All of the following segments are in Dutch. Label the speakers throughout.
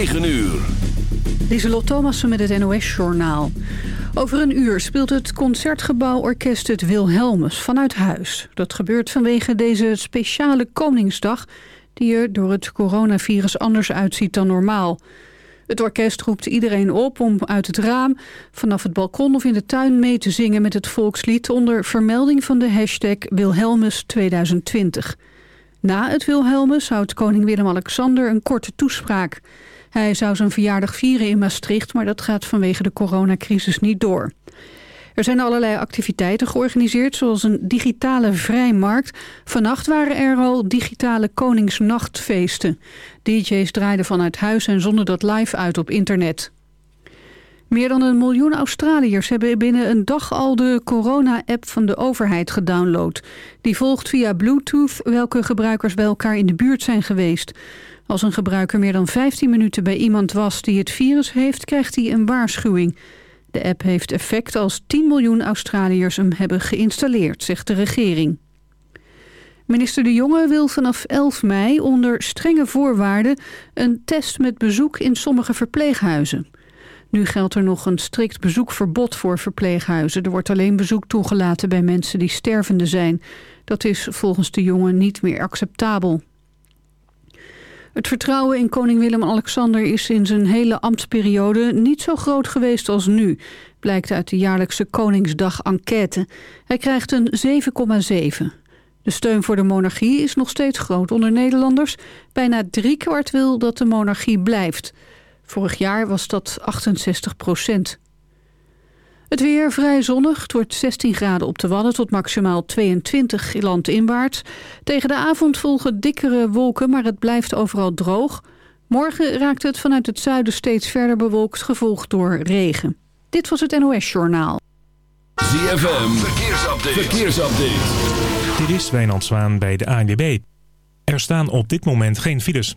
Speaker 1: 9 uur.
Speaker 2: Lieselot Thomassen met het NOS-journaal. Over een uur speelt het Concertgebouworkest het Wilhelmus vanuit huis. Dat gebeurt vanwege deze speciale Koningsdag... die er door het coronavirus anders uitziet dan normaal. Het orkest roept iedereen op om uit het raam, vanaf het balkon of in de tuin mee te zingen met het volkslied onder vermelding van de hashtag Wilhelmus 2020. Na het Wilhelmus houdt koning Willem-Alexander een korte toespraak. Hij zou zijn verjaardag vieren in Maastricht, maar dat gaat vanwege de coronacrisis niet door. Er zijn allerlei activiteiten georganiseerd, zoals een digitale vrijmarkt. Vannacht waren er al digitale Koningsnachtfeesten. DJ's draaiden vanuit huis en zonden dat live uit op internet. Meer dan een miljoen Australiërs hebben binnen een dag al de corona-app van de overheid gedownload. Die volgt via Bluetooth welke gebruikers bij elkaar in de buurt zijn geweest. Als een gebruiker meer dan 15 minuten bij iemand was die het virus heeft, krijgt hij een waarschuwing. De app heeft effect als 10 miljoen Australiërs hem hebben geïnstalleerd, zegt de regering. Minister De Jonge wil vanaf 11 mei onder strenge voorwaarden een test met bezoek in sommige verpleeghuizen. Nu geldt er nog een strikt bezoekverbod voor verpleeghuizen. Er wordt alleen bezoek toegelaten bij mensen die stervende zijn. Dat is volgens De Jonge niet meer acceptabel. Het vertrouwen in koning Willem-Alexander is in zijn hele ambtsperiode niet zo groot geweest als nu, blijkt uit de jaarlijkse Koningsdag-enquête. Hij krijgt een 7,7. De steun voor de monarchie is nog steeds groot onder Nederlanders. Bijna driekwart wil dat de monarchie blijft. Vorig jaar was dat 68 procent. Het weer vrij zonnig. Het wordt 16 graden op de Wadden tot maximaal 22 landinwaarts. Tegen de avond volgen dikkere wolken, maar het blijft overal droog. Morgen raakt het vanuit het zuiden steeds verder bewolkt, gevolgd door regen. Dit was het NOS Journaal.
Speaker 1: ZFM, verkeersupdate. verkeersupdate.
Speaker 3: Dit is Wijnand Zwaan bij de ANWB. Er staan op dit moment geen files.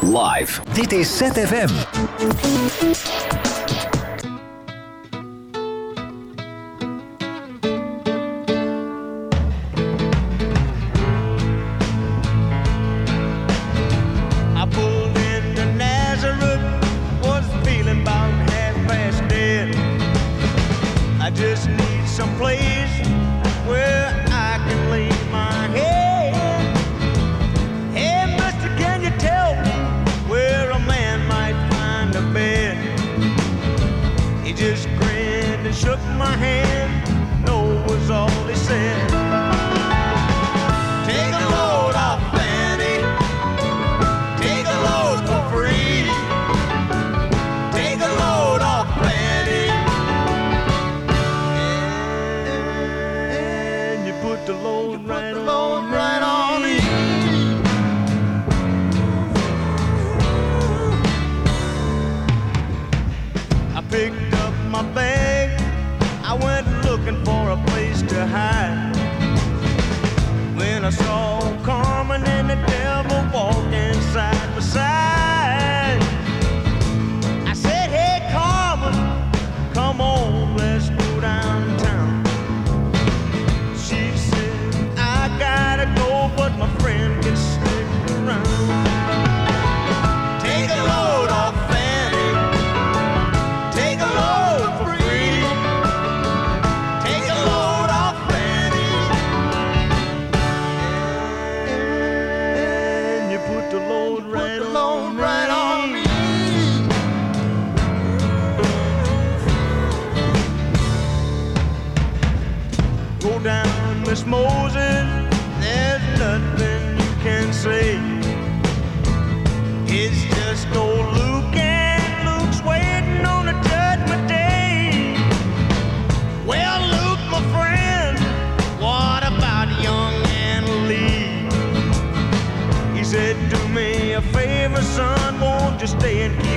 Speaker 1: Live.
Speaker 4: Dit is ZFM.
Speaker 5: picked up my bag. I went looking for a place to hide. When I saw Carmen.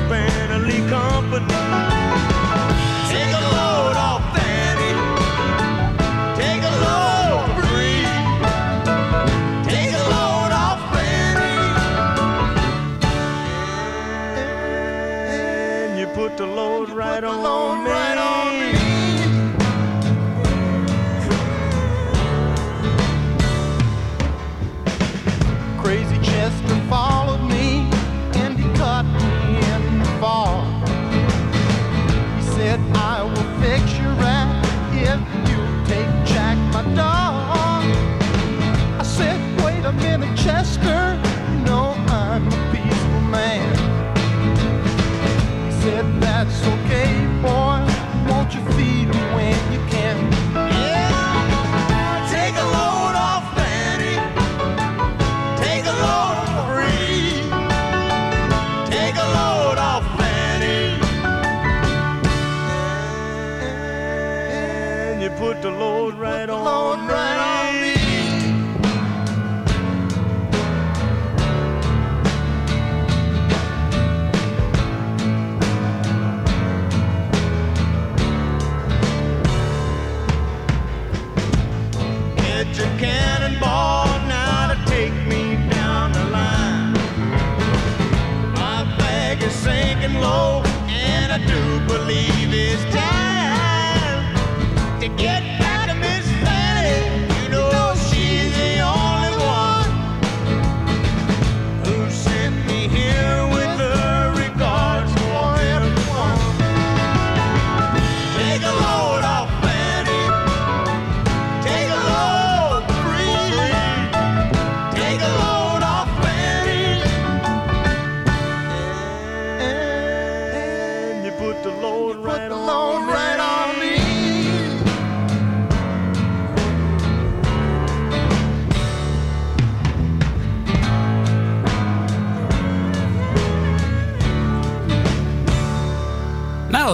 Speaker 5: Stay and keep Anna Lee company? Take a load off Fanny. Take a load free. Take a load off Fanny. And you put the load right on me. Right on ask her.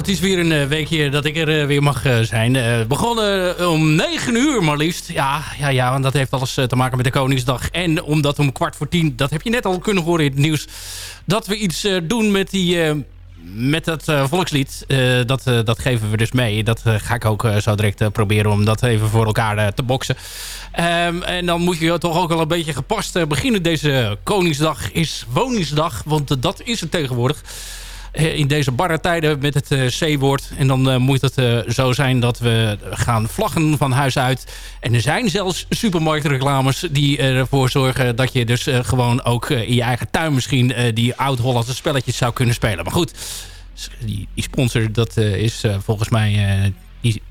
Speaker 6: Het is weer een eh, weekje dat ik er eh, weer mag eh, zijn. Begonnen om 9 uur maar liefst. Ja, ja, ja, want dat heeft alles te maken met de Koningsdag. En omdat om kwart voor tien, dat heb je net al kunnen horen in het nieuws... dat we iets doen met die... met dat volkslied, dat, dat geven we dus mee. Dat ga ik ook zo direct proberen om dat even voor elkaar te boksen. Ehm, en dan moet je toch ook al een beetje gepast beginnen. Deze Koningsdag is Woningsdag, want dat is het tegenwoordig. Eh, in deze barre tijden met het eh, C-woord. En dan eh, moet het eh, zo zijn dat we gaan vlaggen van huis uit. En er zijn zelfs supermarktreclames die ervoor zorgen... dat je dus eh, gewoon ook eh, in je eigen tuin misschien... eh, die oud-Hollandse spelletjes zou kunnen spelen. Maar goed, die, sponsor, dat eh, is eh, volgens mij...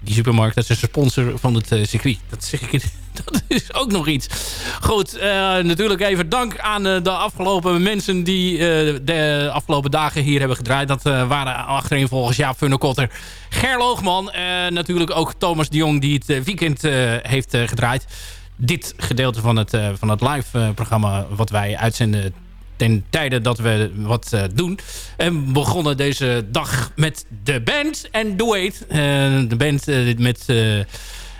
Speaker 6: die, supermarkt, dat is een sponsor van het eh, circuit. Dat zeg ik dat is ook nog iets. Goed, eh, natuurlijk even dank aan eh, de afgelopen mensen... die de afgelopen dagen hier hebben gedraaid. Dat waren achterin volgens Jaap Funnekotter, Ger eh, natuurlijk ook Thomas de Jong die het weekend heeft gedraaid. Dit gedeelte van het, van het live-programma wat wij uitzenden ten tijde dat we wat eh, doen. En begonnen deze dag met de band en The Wait. Eh, de band eh, met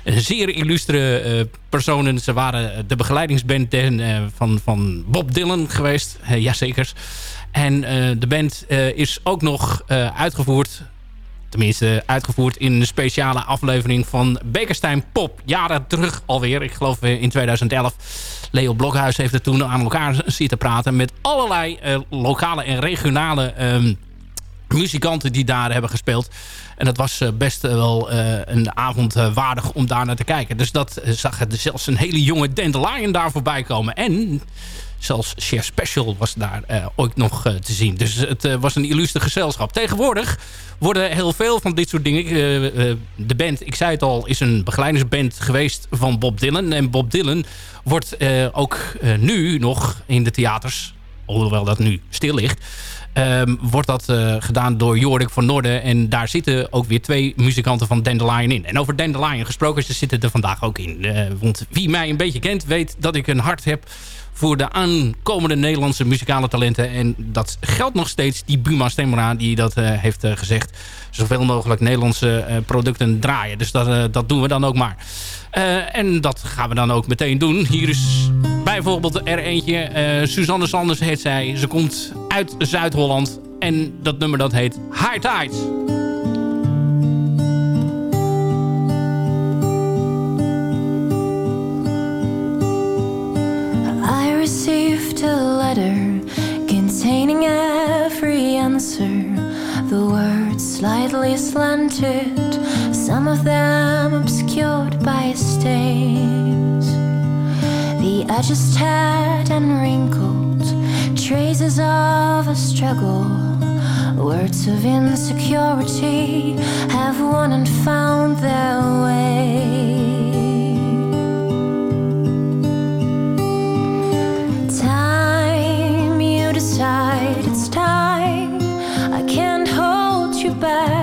Speaker 6: zeer illustre eh, personen. Ze waren de begeleidingsband ten, van, van Bob Dylan geweest. Jazeker. En de band is ook nog uitgevoerd tenminste uitgevoerd in een speciale aflevering van Bekerstein Pop. Jaren terug alweer, ik geloof eh, in 2011. Leo Blokhuis heeft er toen aan elkaar zitten praten... met allerlei eh, lokale en regionale ehm, muzikanten die daar hebben gespeeld. En dat was eh, best wel een avond waardig om daar naar te kijken. Dus dat zag er zelfs een hele jonge Dandelion daar voorbij komen. En zelfs Chef Special was daar eh, ooit nog eh, te zien. Dus het eh, was een illustre gezelschap. Tegenwoordig worden heel veel van dit soort dingen... de band, ik zei het al, is een begeleidingsband geweest van Bob Dylan. En Bob Dylan wordt ook nu nog in de theaters... hoewel dat nu stil ligt... Ehm, wordt dat gedaan door Jorik van Noorden. En daar zitten ook weer twee muzikanten van Dandelion in. En over Dandelion gesproken, ze zitten er vandaag ook in. Want wie mij een beetje kent, weet dat ik een hart heb voor de aankomende Nederlandse muzikale talenten. En dat geldt nog steeds, die Buma Stemra die dat heeft gezegd. Zoveel mogelijk Nederlandse producten draaien. Dus dat, dat doen we dan ook maar. en dat gaan we dan ook meteen doen. Hier is bijvoorbeeld er eentje. Suzanne Sanders heet zij. Ze komt uit Zuid-Holland. En dat nummer dat heet High Tides.
Speaker 7: Received a letter containing every answer. The words slightly slanted, some of them obscured by stains. The edges tattered and wrinkled, traces of a struggle. Words of insecurity have won and found their way.
Speaker 8: time.
Speaker 6: I can't hold you back.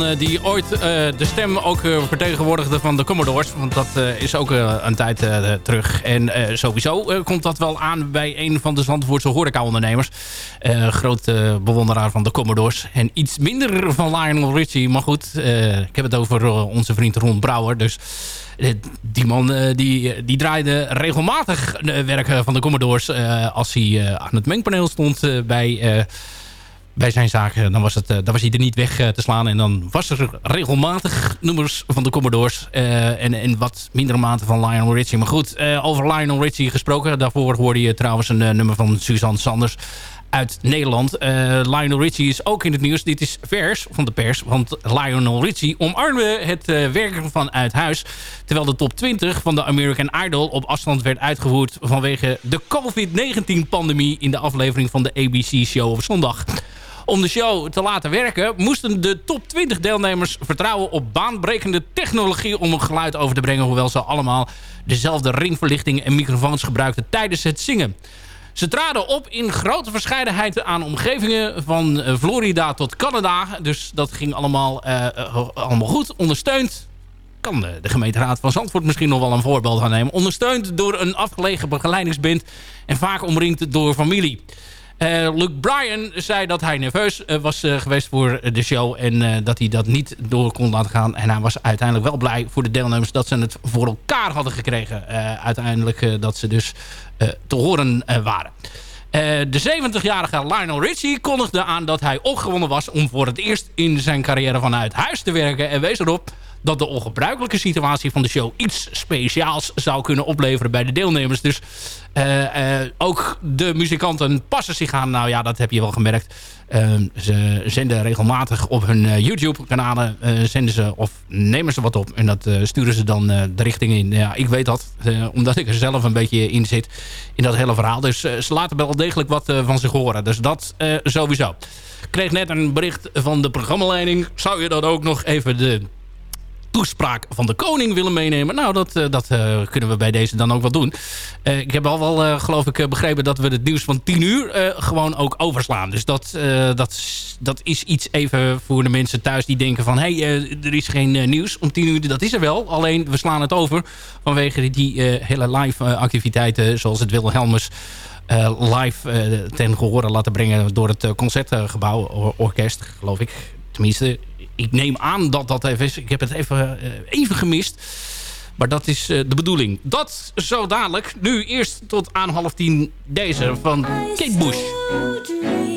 Speaker 6: Eh, die ooit eh, de stem ook eh, vertegenwoordigde van de Commodores. Want dat is ook een tijd terug. En sowieso komt dat wel aan bij een van de Zandvoortse horeca-ondernemers. groot bewonderaar van de Commodores. En iets minder van Lionel Richie. Maar goed, ik heb het over onze vriend Ron Brouwer. Dus die man die, die draaide regelmatig werk van de Commodores... als hij aan het mengpaneel stond bij bij zijn zaken, dan was, het, uh, dan was hij er niet weg uh, te slaan. En dan was er regelmatig nummers van de Commodores. En, en wat mindere mate van Lionel Richie. Maar goed, over Lionel Richie gesproken. Daarvoor hoorde je trouwens een nummer van Suzanne Sanders uit Nederland. Lionel Richie is ook in het nieuws. Dit is vers van de pers. Want Lionel Richie omarmde het werken van uit huis. Terwijl de top 20 van de American Idol op afstand werd uitgevoerd... vanwege de COVID-19-pandemie in de aflevering van de ABC-show op zondag. Om de show te laten werken moesten de top 20 deelnemers vertrouwen op baanbrekende technologie om een geluid over te brengen. Hoewel ze allemaal dezelfde ringverlichting en microfoons gebruikten tijdens het zingen. Ze traden op in grote verscheidenheid aan omgevingen van eh, Florida tot Canada. Dus dat ging allemaal, uh, allemaal goed. Ondersteund kan de, gemeenteraad van Zandvoort misschien nog wel een voorbeeld gaan nemen. Ondersteund door een afgelegen begeleidingsband en vaak omringd door familie. Uh, Luke Bryan zei dat hij nerveus uh, was uh, geweest voor de show. En dat hij dat niet door kon laten gaan. En hij was uiteindelijk wel blij voor de deelnemers dat ze het voor elkaar hadden gekregen. uiteindelijk dat ze dus te horen waren. de 70-jarige Lionel Richie kondigde aan dat hij opgewonden was... om voor het eerst in zijn carrière vanuit huis te werken. En wees erop dat de ongebruikelijke situatie van de show iets speciaals zou kunnen opleveren bij de deelnemers. Dus uh, uh, ook de muzikanten passen zich aan. Nou ja, dat heb je wel gemerkt. Uh, ze zenden regelmatig op hun YouTube-kanalen zenden ze of nemen ze wat op. En dat sturen ze dan de richting in. Ja, ik weet dat, omdat ik er zelf een beetje in zit in dat hele verhaal. Dus ze laten wel degelijk wat van zich horen. Dus dat sowieso. Ik kreeg net een bericht van de programmaleiding. Zou je dan ook nog even de toespraak van de koning willen meenemen. Nou, dat, uh, dat uh, kunnen we bij deze dan ook wel doen. Uh, ik heb al wel, geloof ik, begrepen dat we het nieuws van 10 uur gewoon ook overslaan. Dus dat, dat, dat is iets even voor de mensen thuis die denken van... hé, hey, er is geen nieuws om 10 uur. Dat is er wel, alleen we slaan het over vanwege die hele live activiteiten... zoals het Wilhelmus live ten gehore laten brengen... door het Concertgebouw Orkest, geloof ik. Tenminste, ik neem aan dat dat even is. Ik heb het even, uh, even gemist. Maar dat is uh, de bedoeling. Dat zo dadelijk. Nu eerst tot aan half tien deze van Kate Bush.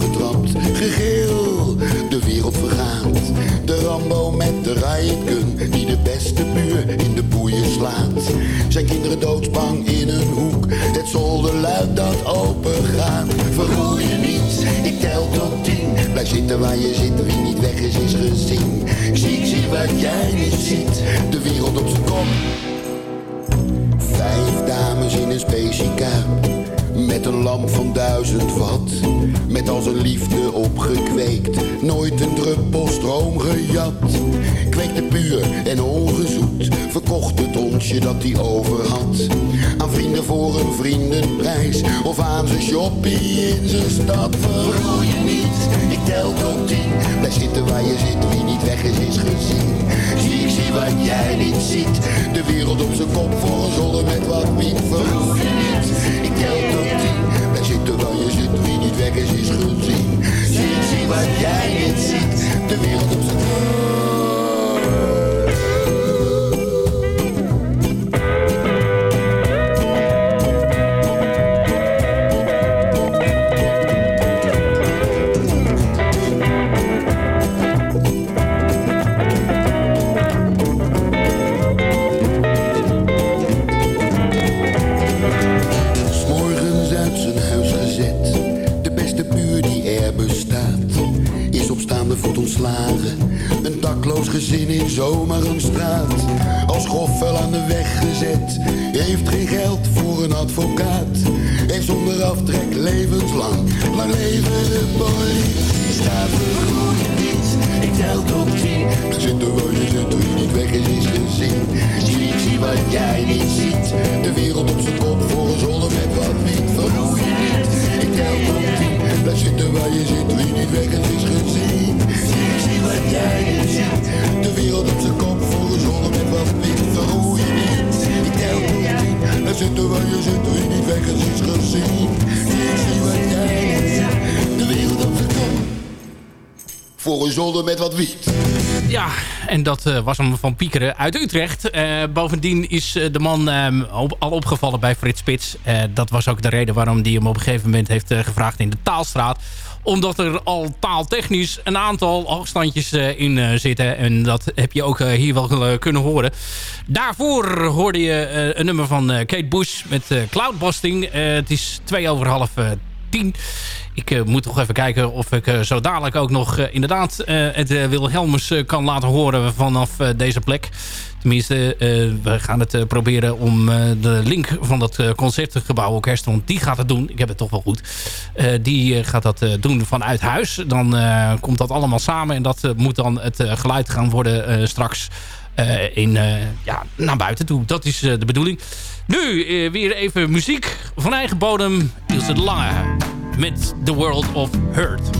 Speaker 9: Getrapt. Gegeel, de wereld vergaat. De Rambo met de gun. Die de beste buur in de boeien slaat. Zijn kinderen doodsbang in een hoek. Het zolderluik dat open gaat. Verroer je niet, ik tel tot tien. Blijf zitten waar je zit, wie niet weg is, is gezien. Zie, zie wat jij niet ziet. De wereld op zijn kop. Vijf dames in een speciekuip. Met een lamp van duizend watt. Met als een liefde opgekweekt. Nooit een druppel stroom gejat. Kweekte puur en ongezoet. Verkocht het onsje dat hij over had. Aan vrienden voor een vriendenprijs. Of aan zijn shoppie in zijn stad. Verroer je niet, ik tel tot tien. Blijf zitten waar je zit, wie niet weg is, is gezien. Zie, ik zie wat jij niet ziet. De wereld op zijn kop voor een zolder met wat wiet. Verroer je niet, tien. Blijf zitten waar je zit, wie niet weg is, is gezien. Zie, ik zie wat jij niet ziet. De wereld op zijn advocaat. Heeft zonder aftrek levenslang. Lang leven de politie. Staat vergroeid niet. Ik tel tot tien. Waar je zit. Wie niet weg is, is gezien. Zie, ik zie wat jij niet ziet. Zolder met wat wiet.
Speaker 6: Ja, en dat eh, was hem van Piekeren uit Utrecht. Eh, bovendien is eh, de man ehm, al opgevallen bij Frits Spits. Dat was ook de reden waarom hij hem op een gegeven moment heeft gevraagd in de taalstraat. Omdat er al taaltechnisch een aantal hoogstandjes eh, in zitten. En dat heb je ook hier wel kunnen horen. Daarvoor hoorde je een nummer van Kate Bush met Cloudbusting. Het is twee over half Ik eh, moet toch even kijken of ik eh, zo dadelijk ook nog eh, inderdaad het Wilhelmus kan laten horen vanaf deze plek. Tenminste, we gaan het proberen om de link van dat concertgebouw orkest, want die gaat het doen. Ik heb het toch wel goed. Die gaat dat doen vanuit huis. Dan komt dat allemaal samen en dat moet dan het geluid gaan worden straks in, ja, naar buiten toe. Dat is de bedoeling. Nu eh, weer even muziek van eigen bodem. Ilse de Lange met The World of Hurt.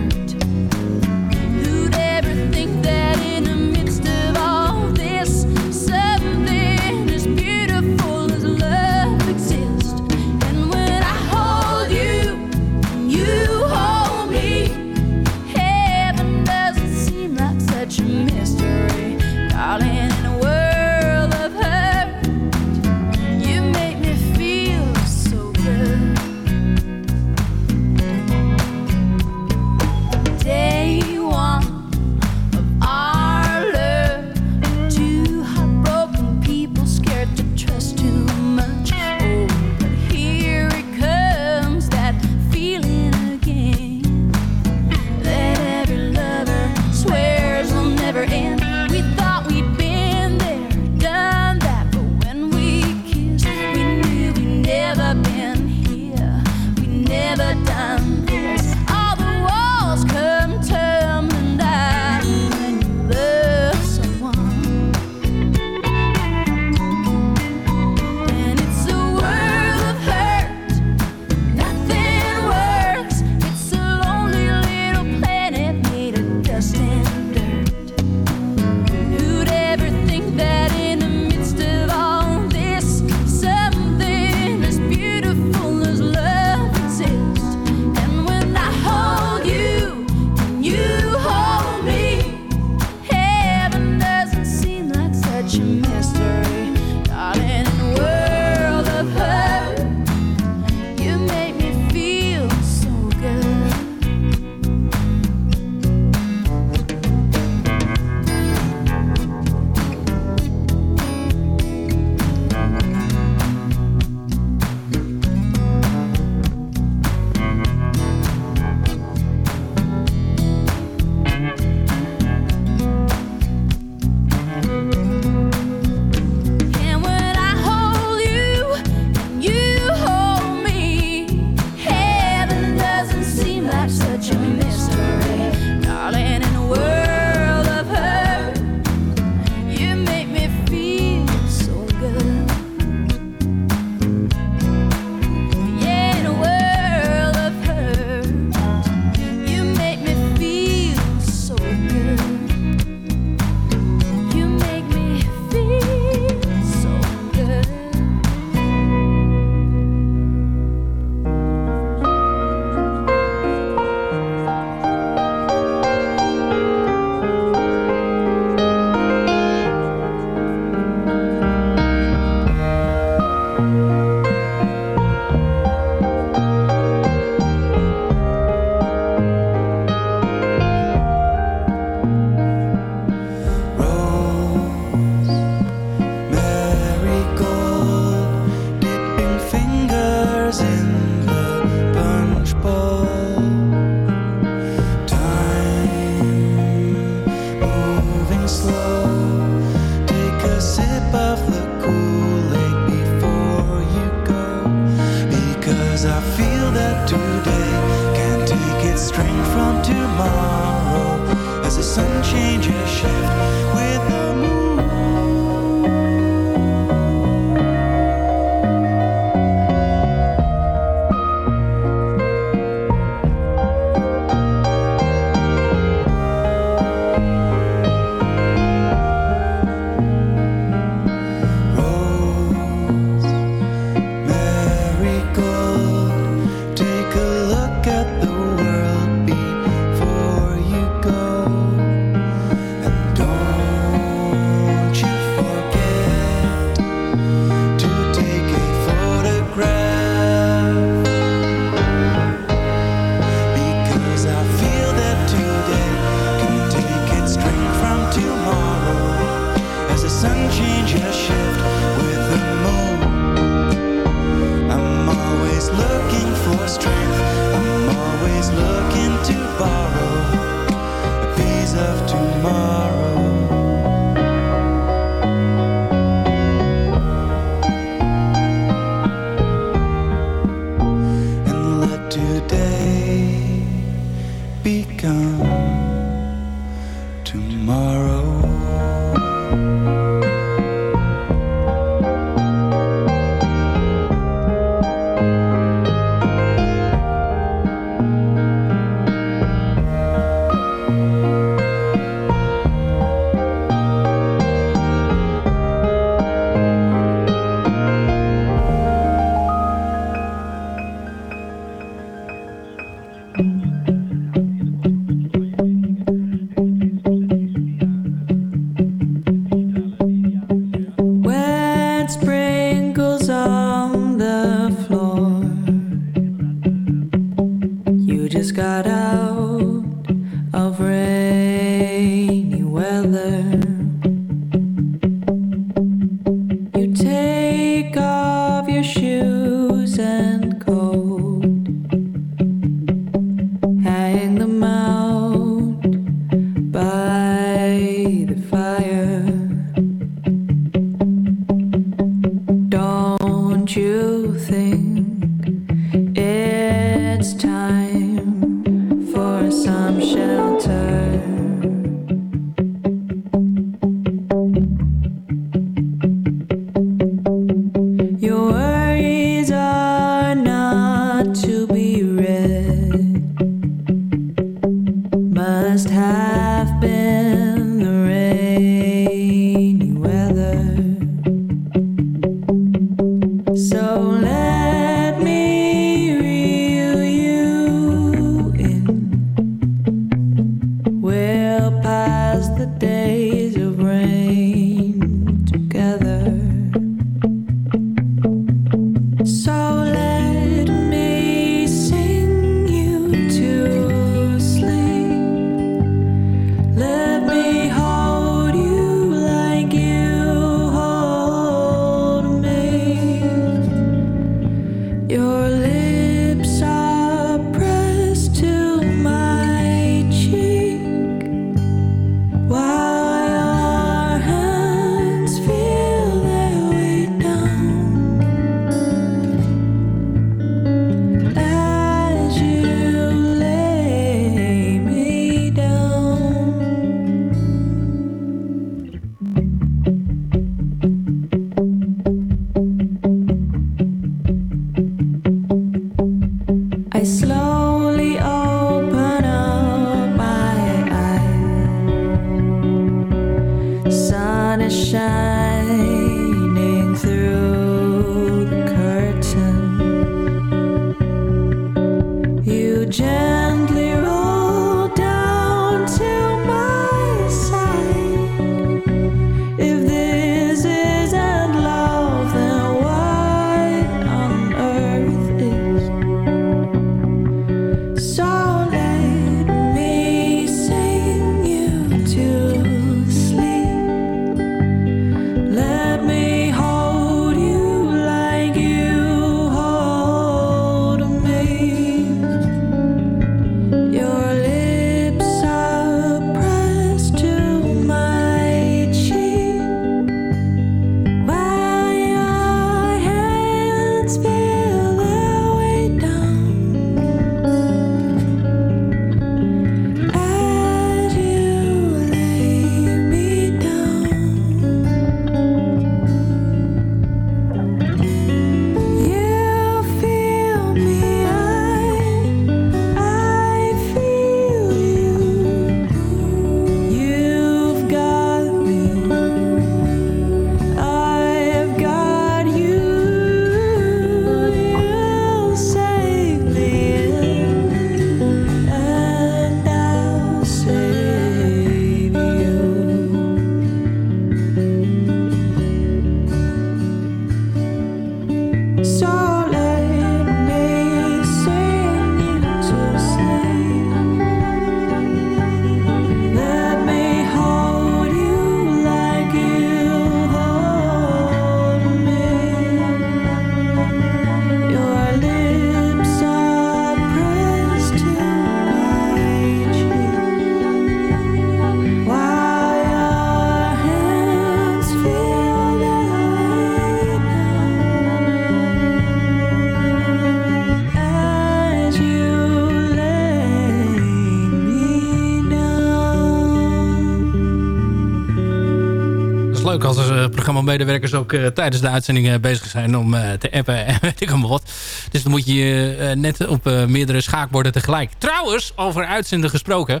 Speaker 6: Er programmamedewerkers ook eh, tijdens de uitzending eh, bezig zijn om eh, te appen en weet ik allemaal wat. Dus dan moet je net op meerdere schaakborden tegelijk. Trouwens, over uitzenden gesproken.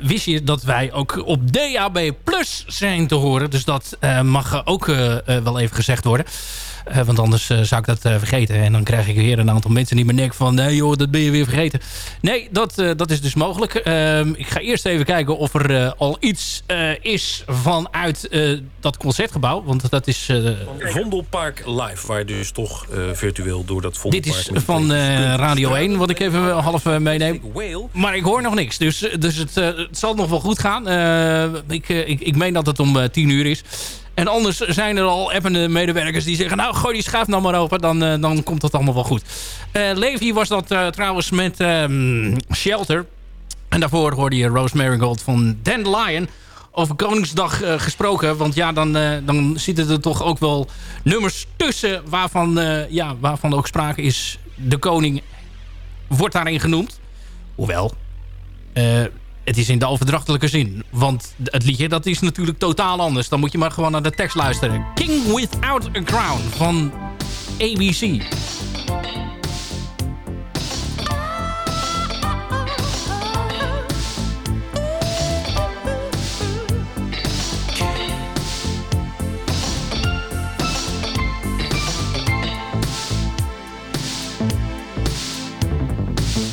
Speaker 6: wist je dat wij ook op DAB Plus zijn te horen. Dus dat mag ook wel even gezegd worden. Eh, want anders eh, zou ik dat eh, vergeten. En dan krijg ik weer een aantal mensen die me nek van... nee joh, dat ben je weer vergeten. Nee, dat, dat is dus mogelijk. Ehm, ik ga eerst even kijken of er al iets is vanuit dat concertgebouw. Want dat is...
Speaker 10: Vondelpark Live, waar je dus toch virtueel door dat
Speaker 6: dit
Speaker 10: Vondelpark...
Speaker 6: is
Speaker 10: met
Speaker 6: van Radio
Speaker 10: struinen.
Speaker 6: 1, wat ik even half meeneem. Maar ik hoor nog niks. Dus, dus het, het zal nog wel goed gaan. Ik, ik, ik meen dat het om 10 uur is. En anders zijn er al appende medewerkers die zeggen... nou, gooi die schuif nou maar open, dan, eh, dan komt dat allemaal wel goed. Eh Levi was dat eh, trouwens met ehm, Shelter. En daarvoor hoorde je Rose Marigold van Dandelion over Koningsdag gesproken. Want ja, dan, dan zitten er toch ook wel nummers tussen... waarvan, ja, waarvan ook sprake is... de koning wordt daarin genoemd. Hoewel, het is in de overdrachtelijke zin. Want het liedje dat is natuurlijk totaal anders. Dan moet je maar gewoon naar de tekst luisteren. King Without a Crown van ABC.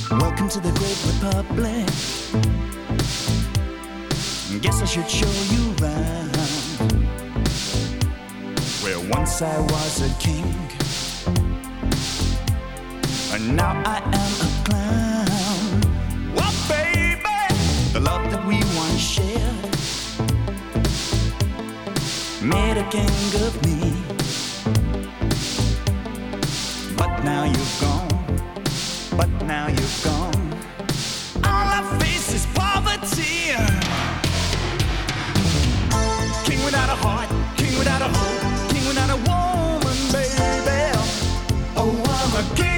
Speaker 11: Welcome to the great republic. Guess I should show you around. Where once I was a king, and now I am a clown. Well, baby, the love that we once shared made a king of me. But now you've gone but now you're gone. All I face is poverty. King without a hope, king without a woman, baby. Oh, I'm a king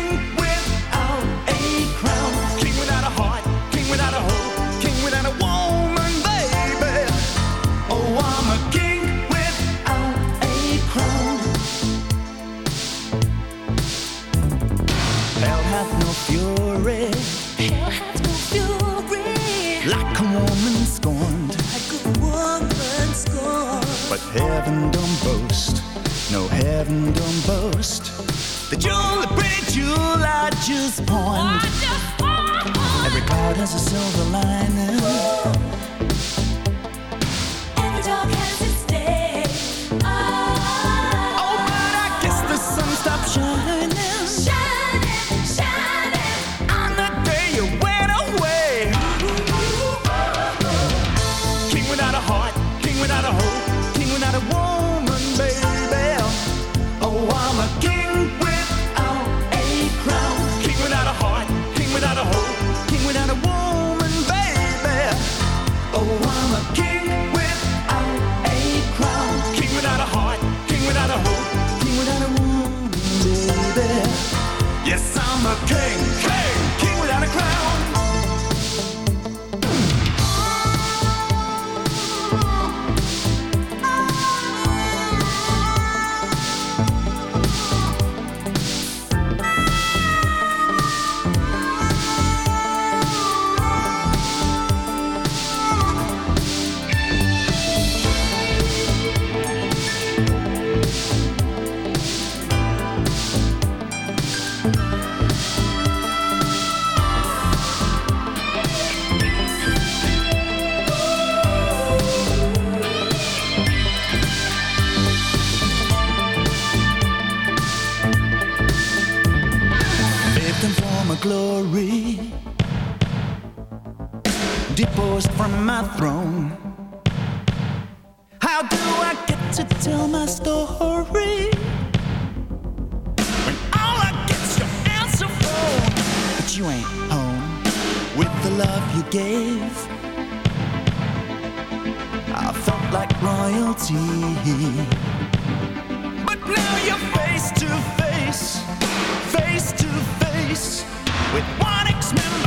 Speaker 11: heaven don't boast. No, heaven don't boast. The jewel, the pretty jewel I just pawned. Every cloud has a silver lining. Ain't home with the love you gave. I felt like royalty. But now you're face to face, face to face with one ex-member of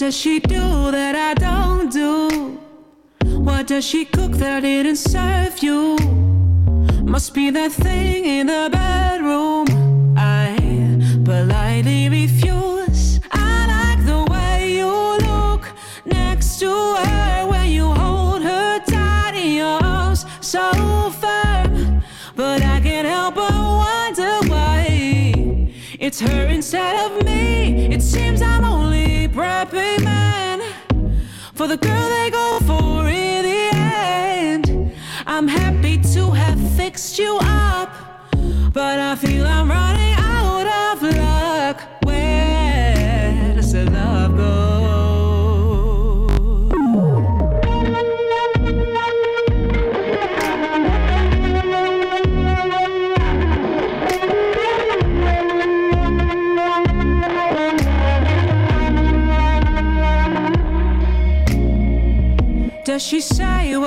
Speaker 12: does she do that I don't do? What does she cook that didn't serve you? Must be that thing in the bedroom. I politely refuse. I like the way you look next to her when you hold her tight in your arms, so firm. But I can't help but wonder why it's her instead of me. It seems I'm prepping man for the girl they go for in the end. I'm happy to have fixed you up, but I feel I'm running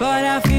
Speaker 12: but I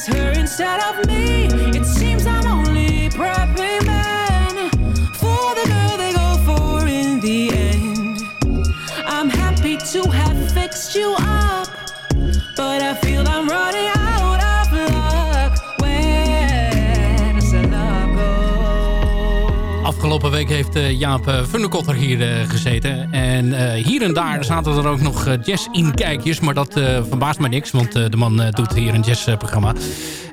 Speaker 12: it's her instead of me. It
Speaker 6: heeft eh, Jaap uh, Funnekotter hier eh, gezeten. En eh, hier en daar zaten er ook nog eh, jazz-inkijkjes. Maar dat eh, verbaast mij niks, want eh, de man eh, doet hier een jazzprogramma.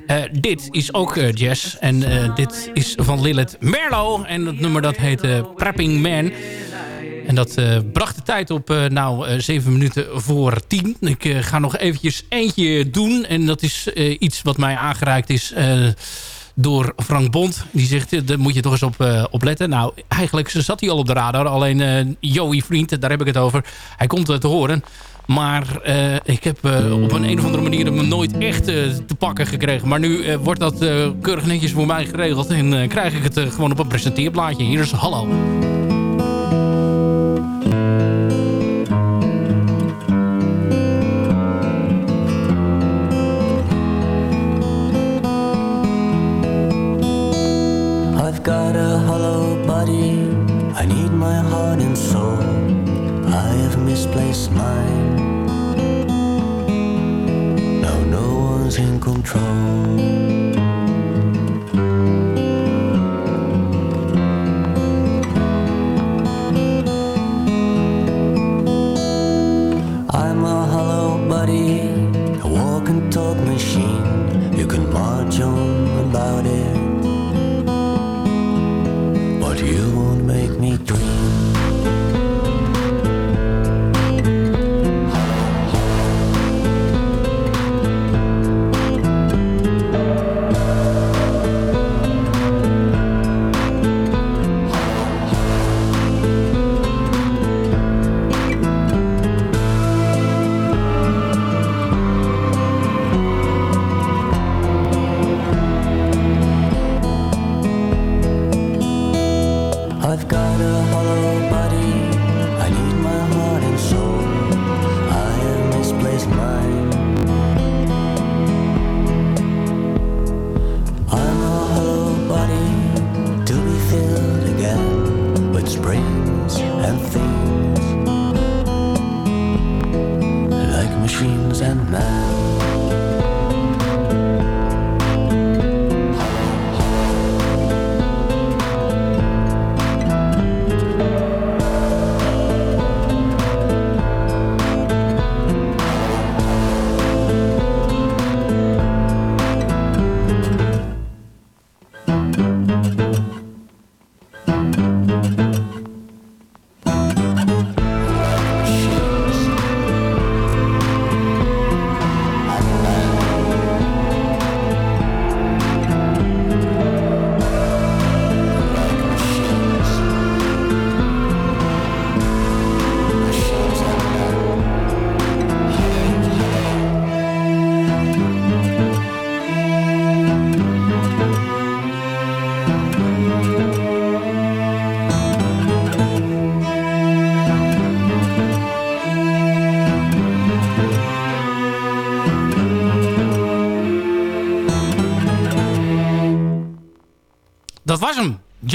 Speaker 6: Eh, dit is ook eh, jazz. En eh, dit is van Lilith Merlo. En dat nummer dat heet eh, Prepping Man. En dat eh, bracht de tijd op eh, nou eh, zeven minuten voor tien. Ik eh, ga nog eventjes eentje doen. En dat is eh, iets wat mij aangereikt is eh, door Frank Bond. Die zegt, eh, daar moet je toch eens op, op letten. Nou, eigenlijk zat hij al op de radar. Alleen eh Joey Vriend, daar heb ik het over. Hij komt te horen. Maar ik heb eh, op een, een of andere manier hem nooit echt te pakken gekregen. Maar nu wordt dat keurig netjes voor mij geregeld. En krijg ik het gewoon op een presenteerblaadje. Hier is Hallo.
Speaker 13: Machine. You can march on about it but you won't make me dream.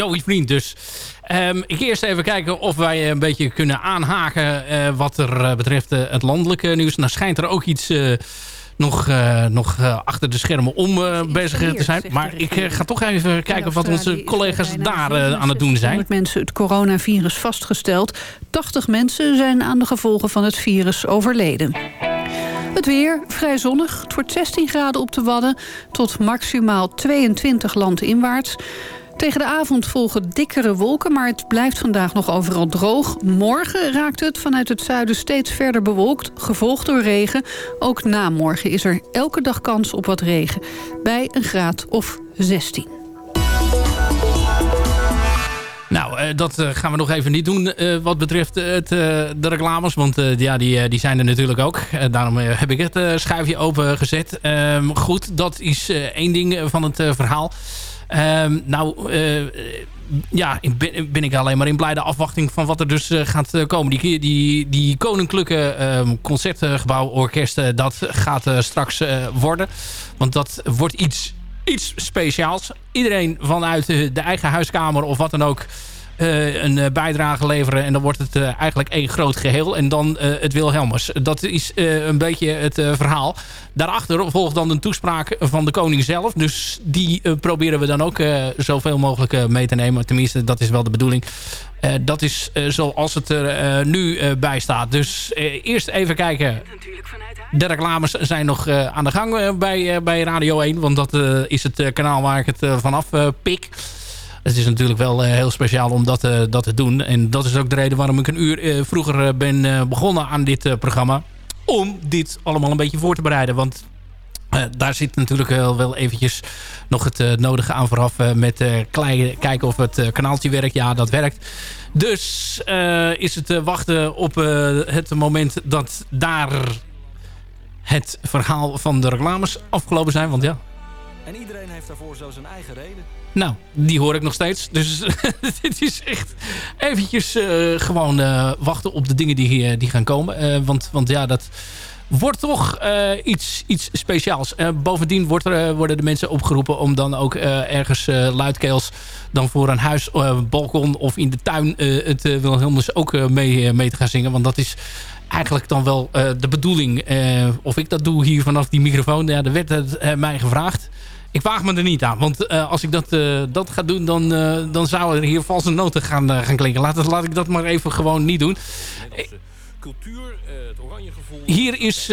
Speaker 6: Joey Vriend. Dus um, ik eerst even kijken of wij een beetje kunnen aanhaken... Uh, wat er uh, betreft uh, het landelijke nieuws. Nou schijnt er ook iets nog, nog achter de schermen om bezig te zijn. Maar ik ga toch even kijken wat onze collega's daar aan het doen zijn.
Speaker 2: 100 mensen het coronavirus vastgesteld. 80 mensen zijn aan de gevolgen van het virus overleden. Het weer, vrij zonnig. Het wordt 16 graden op de Wadden... tot maximaal 22 landinwaarts. Tegen de avond volgen dikkere wolken, maar het blijft vandaag nog overal droog. Morgen raakt het vanuit het zuiden steeds verder bewolkt, gevolgd door regen. Ook na morgen is er elke dag kans op wat regen, bij een graad of 16.
Speaker 6: Nou, uh, dat uh, gaan we nog even niet doen uh, wat betreft het, de reclames. Want ja, die, die zijn er natuurlijk ook. daarom heb ik het schuifje open gezet. Ehm, goed, dat is één ding van het verhaal. Um, nou, uh, ja, ben, ben, ik alleen maar in blijde afwachting van wat er dus uh, gaat uh, komen. Die, die, die koninklijke um, concertgebouworkest, dat gaat straks worden. Want dat wordt iets, iets speciaals. Iedereen vanuit de eigen huiskamer of wat dan ook... Uh, een bijdrage leveren. En dan wordt het uh, eigenlijk één groot geheel. En dan het Wilhelmus. Dat is een beetje het verhaal. Daarachter volgt dan een toespraak van de koning zelf. Dus die proberen we dan ook zoveel mogelijk mee te nemen. Tenminste, dat is wel de bedoeling. dat is zoals het er nu bij staat. Dus eerst even kijken. De reclames zijn nog aan de gang bij, bij Radio 1. Want dat is het kanaal waar ik het vanaf pik. Het is natuurlijk wel heel speciaal om dat, dat te doen. En dat is ook de reden waarom ik een uur vroeger ben begonnen aan dit programma. Om dit allemaal een beetje voor te bereiden. Want daar zit natuurlijk wel, wel eventjes nog het nodige aan vooraf. Met klein, kijken of het kanaaltje werkt. Ja, dat werkt. Dus is het wachten op het moment dat daar het verhaal van de reclames afgelopen zijn. Want ja.
Speaker 10: En iedereen heeft daarvoor zo zijn eigen reden.
Speaker 6: Nou, die hoor ik nog steeds. Dus dit is echt eventjes uh, gewoon uh, wachten op de dingen die, die gaan komen. Uh, want, want ja, dat wordt toch iets, iets speciaals. bovendien wordt er, worden de mensen opgeroepen om dan ook ergens luidkeels... dan voor een huis, balkon of in de tuin het Wilhelmus ook mee, mee te gaan zingen. Want dat is eigenlijk dan wel de bedoeling. of ik dat doe hier vanaf die microfoon, ja, er werd het mij gevraagd. Ik waag me er niet aan. Want uh, als ik dat, uh, dat ga doen, dan, uh, dan zouden er hier valse noten gaan, gaan klinken. Laat, laat ik dat maar even gewoon niet doen.
Speaker 10: Cultuur, het oranje gevoel.
Speaker 6: Hier is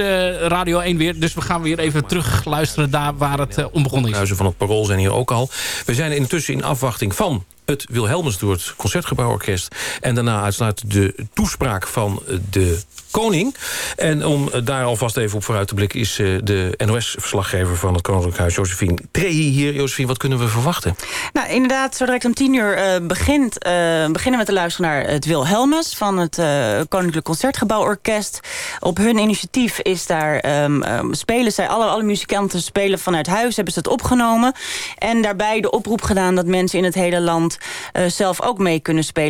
Speaker 6: Radio 1 weer. Dus we gaan weer even terug luisteren daar waar het om begonnen is.
Speaker 10: Huizen van het Parool zijn hier ook al. We zijn intussen in afwachting van het Wilhelmus door het Concertgebouworkest. En daarna uitsluit de toespraak van de koning. En om daar alvast even op vooruit te blikken... is de NOS-verslaggever van het Koninklijk Huis, Josephine Trehi hier. Josephine, wat kunnen we verwachten?
Speaker 14: Nou, inderdaad, zo direct om tien uur uh, begint, uh, beginnen we te luisteren naar het Wilhelmus... van het Koninklijk Concertgebouworkest. Op hun initiatief is daar, um, um, spelen zij, alle, alle muzikanten spelen vanuit huis... hebben ze het opgenomen. En daarbij de oproep gedaan dat mensen in het hele land... zelf ook mee kunnen spelen